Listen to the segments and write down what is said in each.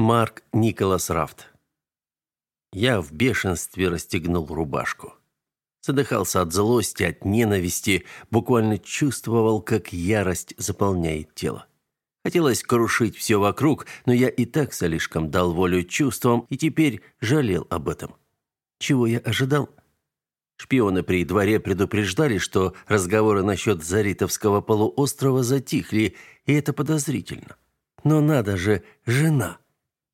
Марк Николас Рафт. Я в бешенстве расстегнул рубашку. Задыхался от злости, от ненависти, буквально чувствовал, как ярость заполняет тело. Хотелось крушить все вокруг, но я и так слишком дал волю чувствам и теперь жалел об этом. Чего я ожидал? Шпионы при дворе предупреждали, что разговоры насчет Заритовского полуострова затихли, и это подозрительно. Но надо же, жена.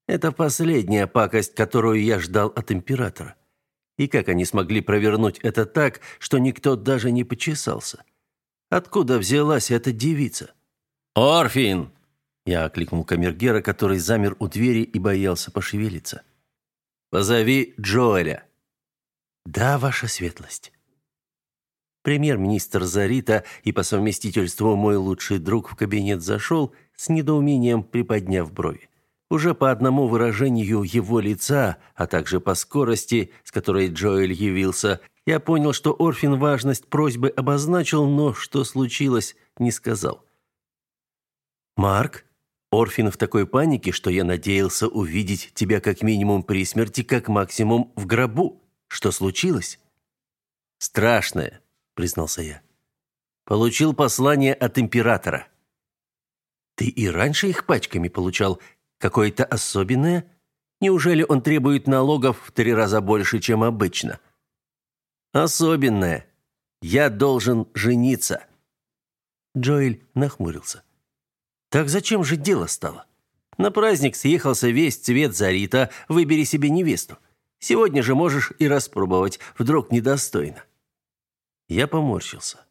Это последняя пакость, которую я ждал от императора. И как они смогли провернуть это так, что никто даже не почесался? Откуда взялась эта девица? «Орфин!» Я окликнул камергера, который замер у двери и боялся пошевелиться. «Позови Джоэля». «Да, ваша светлость». Премьер-министр Зарита и по совместительству мой лучший друг в кабинет зашел, с недоумением приподняв брови. Уже по одному выражению его лица, а также по скорости, с которой Джоэль явился, я понял, что Орфин важность просьбы обозначил, но что случилось, не сказал. «Марк?» Орфин в такой панике, что я надеялся увидеть тебя как минимум при смерти, как максимум в гробу. Что случилось? Страшное, признался я. Получил послание от императора. Ты и раньше их пачками получал, какое-то особенное? Неужели он требует налогов в три раза больше, чем обычно? Особенное. Я должен жениться. Джоэль нахмурился. Так зачем же дело стало? На праздник съехался весь цвет Зарита, выбери себе невесту. Сегодня же можешь и распробовать, вдруг недостойно. Я поморщился.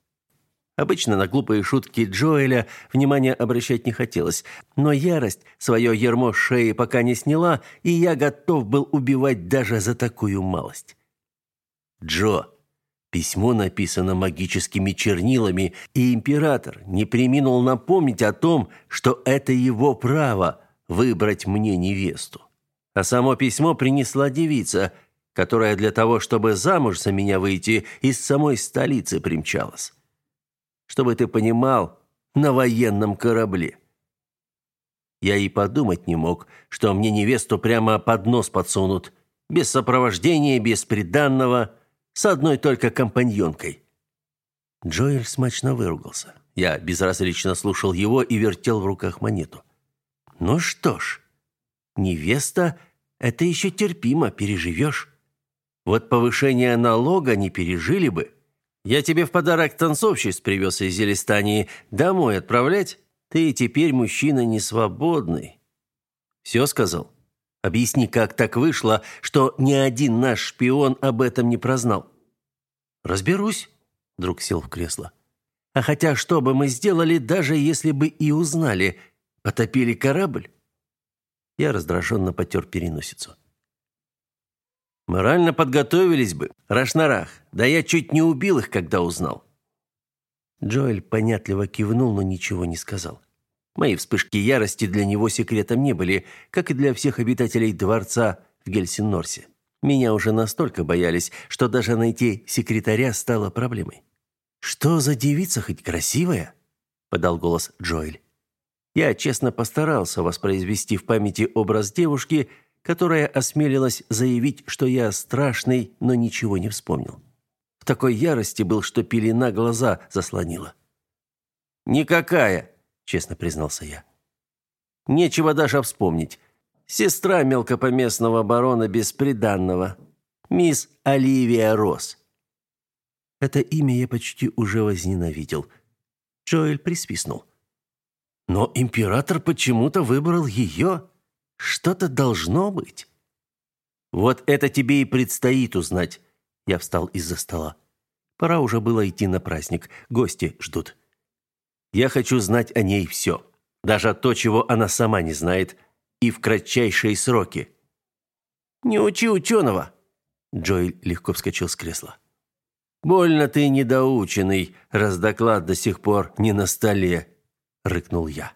Обычно на глупые шутки Джоэля внимания обращать не хотелось, но ярость свое ермо с шеи пока не сняла, и я готов был убивать даже за такую малость. «Джо, Письмо написано магическими чернилами, и император не преминул напомнить о том, что это его право выбрать мне невесту. А само письмо принесла девица, которая для того, чтобы замуж за меня выйти, из самой столицы примчалась. Чтобы ты понимал, на военном корабле. Я и подумать не мог, что мне невесту прямо под нос подсунут, без сопровождения, без приданного – с одной только компаньонкой. Джоэль смачно выругался. Я безразлично слушал его и вертел в руках монету. Ну что ж, невеста это еще терпимо, переживешь. Вот повышение налога не пережили бы. Я тебе в подарок танцовщиц привез из Зелестании. Домой отправлять? Ты теперь мужчина не свободный. Все сказал? Объясни, как так вышло, что ни один наш шпион об этом не прознал. Разберусь, друг сел в кресло. А хотя что бы мы сделали, даже если бы и узнали, потопили корабль? Я раздраженно потер переносицу. Морально подготовились бы, Рашнарах. Да я чуть не убил их, когда узнал. Джоэль понятливо кивнул, но ничего не сказал. Мои вспышки ярости для него секретом не были, как и для всех обитателей дворца в Гельсинорсе. Меня уже настолько боялись, что даже найти секретаря стало проблемой. «Что за девица, хоть красивая?» – подал голос Джоэль. Я честно постарался воспроизвести в памяти образ девушки, которая осмелилась заявить, что я страшный, но ничего не вспомнил. В такой ярости был, что пелена глаза заслонила. «Никакая!» честно признался я. Нечего даже вспомнить. Сестра мелкопоместного барона бесприданного, мисс Оливия Росс. Это имя я почти уже возненавидел. Джоэль присвистнул. Но император почему-то выбрал ее. Что-то должно быть. Вот это тебе и предстоит узнать. Я встал из-за стола. Пора уже было идти на праздник. Гости ждут. Я хочу знать о ней все, даже то, чего она сама не знает, и в кратчайшие сроки. Не учи ученого!» Джоэль легко вскочил с кресла. «Больно ты недоученный, раз доклад до сих пор не на столе», — рыкнул я.